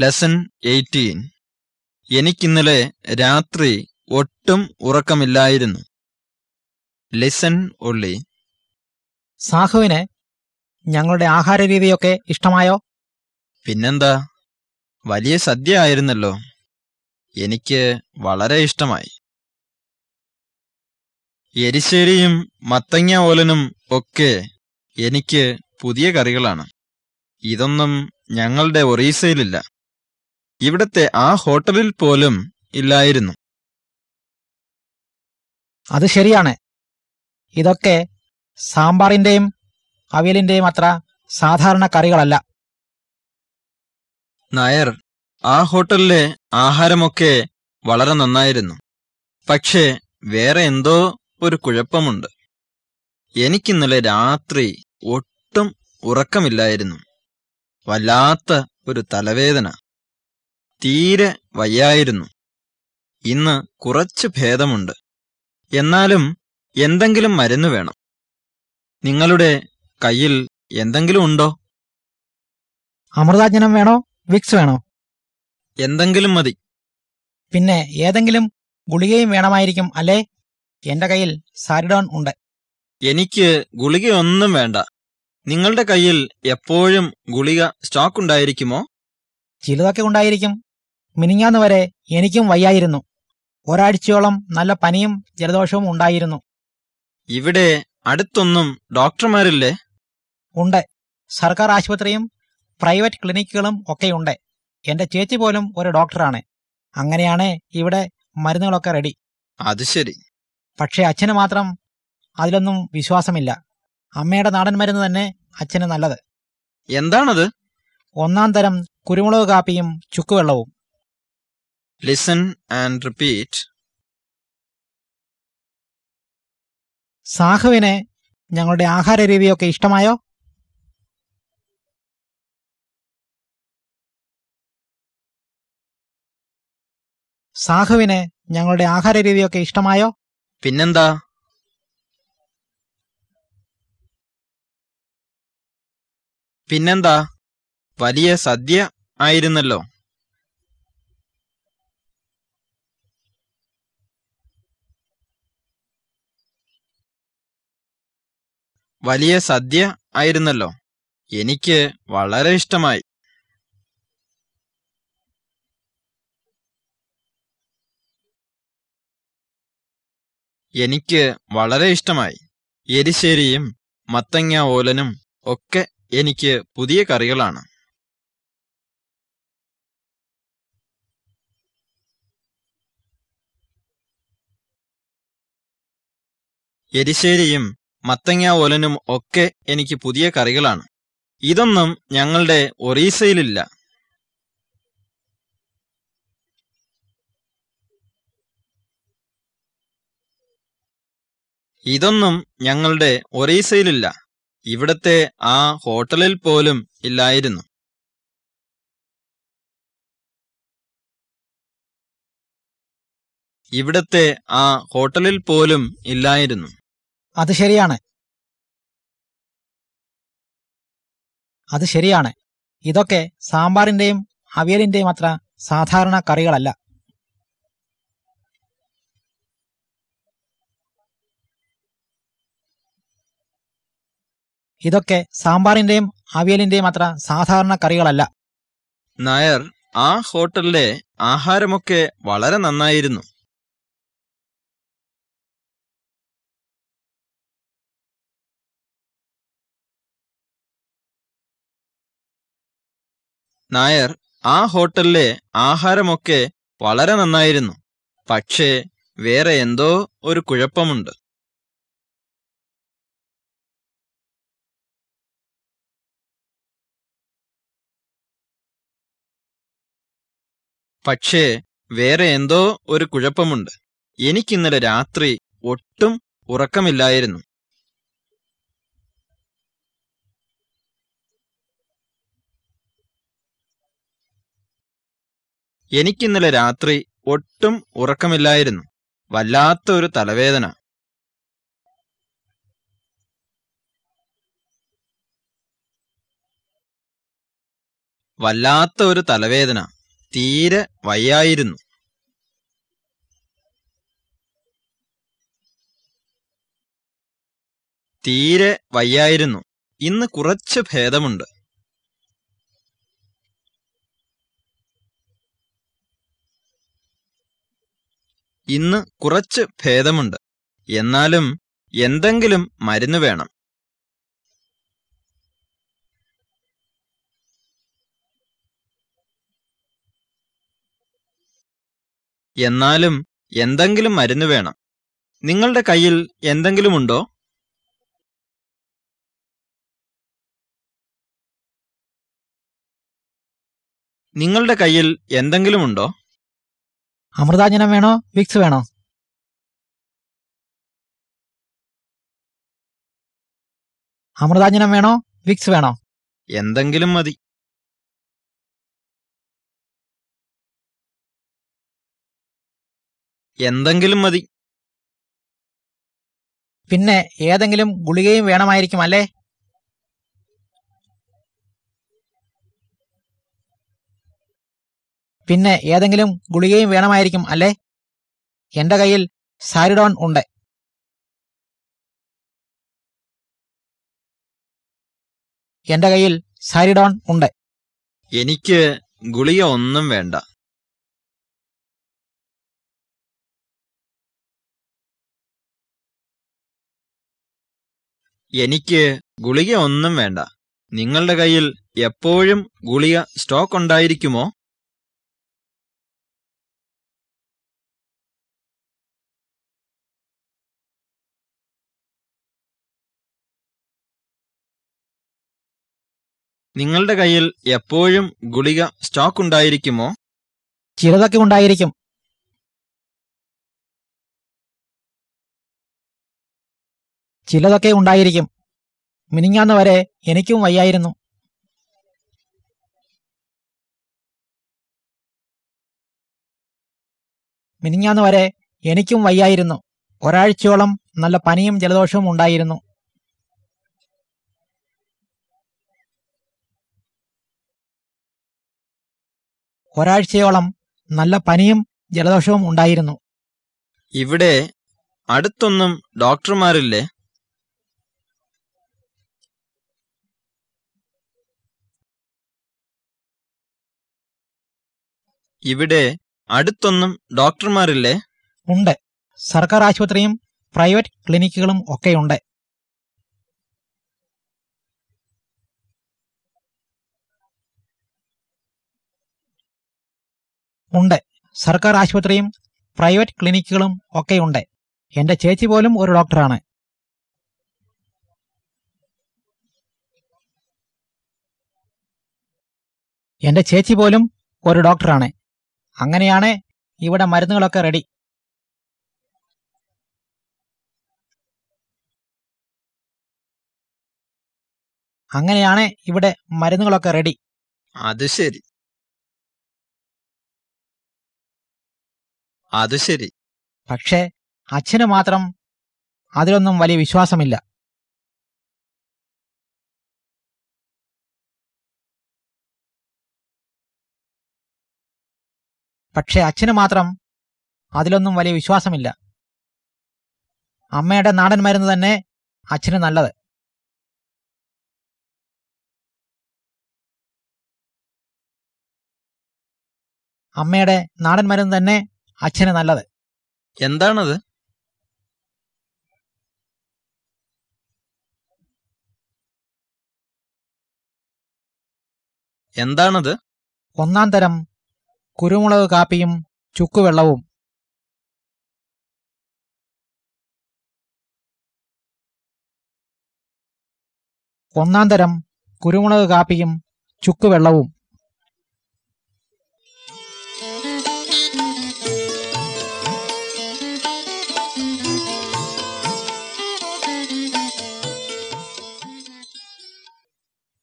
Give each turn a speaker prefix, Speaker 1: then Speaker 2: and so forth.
Speaker 1: Lesson eighteen എനിക്കിന്നലെ രാത്രി ഒട്ടും ഉറക്കമില്ലായിരുന്നു. Listen ഉള്ളി
Speaker 2: സാഹുവിന് ഞങ്ങളുടെ ആഹാര രീതിയൊക്കെ ഇഷ്ടമായോ?
Speaker 1: പിന്നെന്താ? വലിയ സദ്യ ആയിരുന്നല്ലോ. എനിക്ക് വളരെ ഇഷ്ടമായി. എരിശ്ശേരിയും മത്തങ്ങ ഓലനും ഒക്കെ എനിക്ക് പുതിയ കറികളാണ്. ഇതൊന്നും ഞങ്ങളുടെ ഒറീസയിലില്ല. ഇവിടത്തെ ആ ഹോട്ടലിൽ പോലും ഇല്ലായിരുന്നു.
Speaker 2: അത് ശരിയാണ്. ഇതൊക്കെ സാമ്പാറിന്റെയും അവിയലിന്റെയും അത്ര സാധാരണ കറികളല്ല.
Speaker 1: നായർ ആ ഹോട്ടലിലെ ആഹാരമൊക്കെ വളരെ നന്നായിരുന്നു. പക്ഷേ വേറെ എന്തോ ഒരു കുഴപ്പമുണ്ട്. എനിക്കിന്നലെ രാത്രി ഒട്ടും ഉറക്കമില്ലായിരുന്നു. വല്ലാത്ത ഒരു തലവേദന. തീരെ വയ്യായിരുന്നു. ഇന്ന് കുറച്ച് ഭേദമുണ്ട്. എന്നാലും എന്തെങ്കിലും മരുന്ന് വേണം. നിങ്ങളുടെ കയ്യിൽ എന്തെങ്കിലും ഉണ്ടോ?
Speaker 2: അമൃതാജനം വേണോ? വിക്സ് വേണോ?
Speaker 1: എന്തെങ്കിലും മതി.
Speaker 2: പിന്നെ ഏതെങ്കിലും ഗുളികയും വേണമായിരിക്കും അല്ലേ? എന്റെ കയ്യിൽ സാരിഡോൺ ഉണ്ട്.
Speaker 1: എനിക്ക് ഗുളികയൊന്നും വേണ്ട. നിങ്ങളുടെ കയ്യിൽ എപ്പോഴും ഗുളിക സ്റ്റോക്ക് ഉണ്ടായിരിക്കുമോ?
Speaker 2: ചിലതൊക്കെ ഉണ്ടായിരിക്കും. മിനിങ്ങാന്ന് വരെ എനിക്കും വയ്യായിരുന്നു. ഒരാഴ്ചയോളം നല്ല പനിയും ജലദോഷവും ഉണ്ടായിരുന്നു.
Speaker 1: ഇവിടെ അടുത്തൊന്നും ഡോക്ടർമാരില്ലേ?
Speaker 2: ഉണ്ട്. സർക്കാർ ആശുപത്രിയും പ്രൈവറ്റ് ക്ലിനിക്കുകളും ഒക്കെയുണ്ട്. എന്റെ ചേച്ചി പോലും ഒരു ഡോക്ടറാണ്. അങ്ങനെയാണ് ഇവിടെ മരുന്നുകളൊക്കെ റെഡി.
Speaker 1: അത് ശരി.
Speaker 2: പക്ഷേ അച്ഛന് മാത്രം അതിലൊന്നും വിശ്വാസമില്ല. അമ്മയുടെ നാടൻ മരുന്ന് തന്നെ അച്ഛന് നല്ലത്.
Speaker 1: എന്താണത്?
Speaker 2: ഒന്നാം തരം കുരുമുളക് കാപ്പിയും ചുക്കുവെള്ളവും
Speaker 1: ലിസൺ ആൻഡ് റിപ്പീറ്റ്
Speaker 2: സാഹുവിനെ ഞങ്ങളുടെ ആഹാര രീതിയൊക്കെ ഇഷ്ടമായോ? സാഹുവിനെ ഞങ്ങളുടെ ആഹാര രീതിയൊക്കെ ഇഷ്ടമായോ?
Speaker 1: പിന്നെന്താ? പിന്നെന്താ? വലിയ സദ്യ ആയിരുന്നല്ലോ. വലിയ സദ്യ ആയിരുന്നല്ലോ. എനിക്ക് വളരെ ഇഷ്ടമായി. എനിക്ക് വളരെ ഇഷ്ടമായി. എരിശ്ശേരിയും മത്തങ്ങ ഓലനും ഒക്കെ എനിക്ക് പുതിയ കറികളാണ്. എരിശ്ശേരിയും മത്തങ്ങ ഓലനും ഒക്കെ എനിക്ക് പുതിയ കറികളാണ്. ഇതൊന്നും ഞങ്ങളുടെ ഒറീസയിലില്ല. ഇതൊന്നും ഞങ്ങളുടെ ഒറീസയിലില്ല. ഇവിടത്തെ ആ ഹോട്ടലിൽ പോലും ഇല്ലായിരുന്നു. ഇവിടത്തെ ആ ഹോട്ടലിൽ പോലും ഇല്ലായിരുന്നു.
Speaker 2: അത് ശരിയാണ്. അത് ശരിയാണ്. ഇതൊക്കെ സാമ്പാറിന്റെയും അവിയലിന്റെയും അത്ര സാധാരണ കറികളല്ല. ഇതൊക്കെ സാമ്പാറിന്റെയും അവിയലിന്റെയും അത്ര സാധാരണ കറികളല്ല.
Speaker 1: നായർ ആ ഹോട്ടലിലെ ആഹാരമൊക്കെ വളരെ നന്നായിരുന്നു. നായർ ആ ഹോട്ടലിലെ ആഹാരമൊക്കെ വളരെ നന്നായിരുന്നു. പക്ഷേ വേറെ എന്തോ ഒരു കുഴപ്പമുണ്ട്. പക്ഷേ വേറെ എന്തോ ഒരു കുഴപ്പമുണ്ട്. എനിക്കിന്നലെ രാത്രി ഒട്ടും ഉറക്കമില്ലായിരുന്നു. എനിക്കിന്നലെ രാത്രി ഒട്ടും ഉറക്കമില്ലായിരുന്നു. വല്ലാത്ത ഒരു തലവേദന. വല്ലാത്ത ഒരു തലവേദന. തീരെ വയ്യായിരുന്നു. തീരെ വയ്യായിരുന്നു. ഇന്ന് കുറച്ച് ഭേദമുണ്ട്. ഇന്ന് കുറച്ച് ഭേദമുണ്ട്. എന്നാലും എന്തെങ്കിലും മരുന്ന് വേണം. എന്നാലും എന്തെങ്കിലും മരുന്ന് വേണം. നിങ്ങളുടെ കയ്യിൽ എന്തെങ്കിലുമുണ്ടോ? നിങ്ങളുടെ കയ്യിൽ എന്തെങ്കിലുമുണ്ടോ?
Speaker 2: അമൃതാഞ്ജനം വേണോ? വിക്സ് വേണോ? അമൃതാഞ്ജനം വേണോ? വിക്സ് വേണോ?
Speaker 1: എന്തെങ്കിലും മതി. എന്തെങ്കിലും മതി.
Speaker 2: പിന്നെ ഏതെങ്കിലും ഗുളികയും വേണമായിരിക്കും അല്ലേ പിന്നെ ഏതെങ്കിലും ഗുളികയും വേണമായിരിക്കും അല്ലേ? എന്റെ കയ്യിൽ സാരിഡോൺ ഉണ്ട്. എന്റെ കയ്യിൽ സാരിഡോൺ ഉണ്ട്.
Speaker 1: എനിക്ക് ഗുളിക ഒന്നും വേണ്ട. എനിക്ക് ഗുളിക ഒന്നും വേണ്ട. നിങ്ങളുടെ കയ്യിൽ എപ്പോഴും ഗുളിക സ്റ്റോക്ക് ഉണ്ടായിരിക്കുമോ? നിങ്ങളുടെ കയ്യിൽ എപ്പോഴും ഗുളിക സ്റ്റോക്ക് ഉണ്ടായിരിക്കുമോ?
Speaker 2: ചിലതൊക്കെ ഉണ്ടായിരിക്കും ചിലതൊക്കെ ഉണ്ടായിരിക്കും. മിനിങ്ങാന്ന് വരെ എനിക്കും വയ്യായിരുന്നു. മിനിങ്ങാന്ന് വരെ എനിക്കും വയ്യായിരുന്നു. ഒരാഴ്ചയോളം നല്ല പനിയും ജലദോഷവും ഉണ്ടായിരുന്നു. ഒരാഴ്ചയോളം നല്ല പനിയും ജലദോഷവും ഉണ്ടായിരുന്നു.
Speaker 1: ഇവിടെ അടുത്തൊന്നും ഡോക്ടർമാരില്ലേ? ഇവിടെ അടുത്തൊന്നും ഡോക്ടർമാരില്ലേ?
Speaker 2: ഉണ്ട്. സർക്കാർ ആശുപത്രിയും പ്രൈവറ്റ് ക്ലിനിക്കുകളും ഒക്കെയുണ്ട്. ഉണ്ട്. സർക്കാർ ആശുപത്രിയും പ്രൈവറ്റ് ക്ലിനിക്കുകളും ഒക്കെയുണ്ട് എന്റെ ചേച്ചി പോലും ഒരു ഡോക്ടറാണ്. എന്റെ ചേച്ചി പോലും ഒരു ഡോക്ടറാണ്. അങ്ങനെയാണ് ഇവിടെ മരുന്നുകളൊക്കെ റെഡി അങ്ങനെയാണ് ഇവിടെ മരുന്നുകളൊക്കെ റെഡി
Speaker 1: അത് ശരി. അത് ശരി.
Speaker 2: പക്ഷേ അച്ഛന് മാത്രം അതിലൊന്നും വലിയ വിശ്വാസമില്ല. പക്ഷേ അച്ഛന് മാത്രം അതിലൊന്നും വലിയ വിശ്വാസമില്ല. അമ്മയുടെ നാടൻ മരുന്ന് തന്നെ അച്ഛന് നല്ലത്. അമ്മയുടെ നാടൻ മരുന്ന് തന്നെ അച്ഛന് നല്ലത്.
Speaker 1: എന്താണത്? എന്താണത്?
Speaker 2: ഒന്നാം തരം കുരുമുളക് കാപ്പിയും ചുക്കുവെള്ളവും. ഒന്നാം തരം കുരുമുളക് കാപ്പിയും ചുക്കുവെള്ളവും.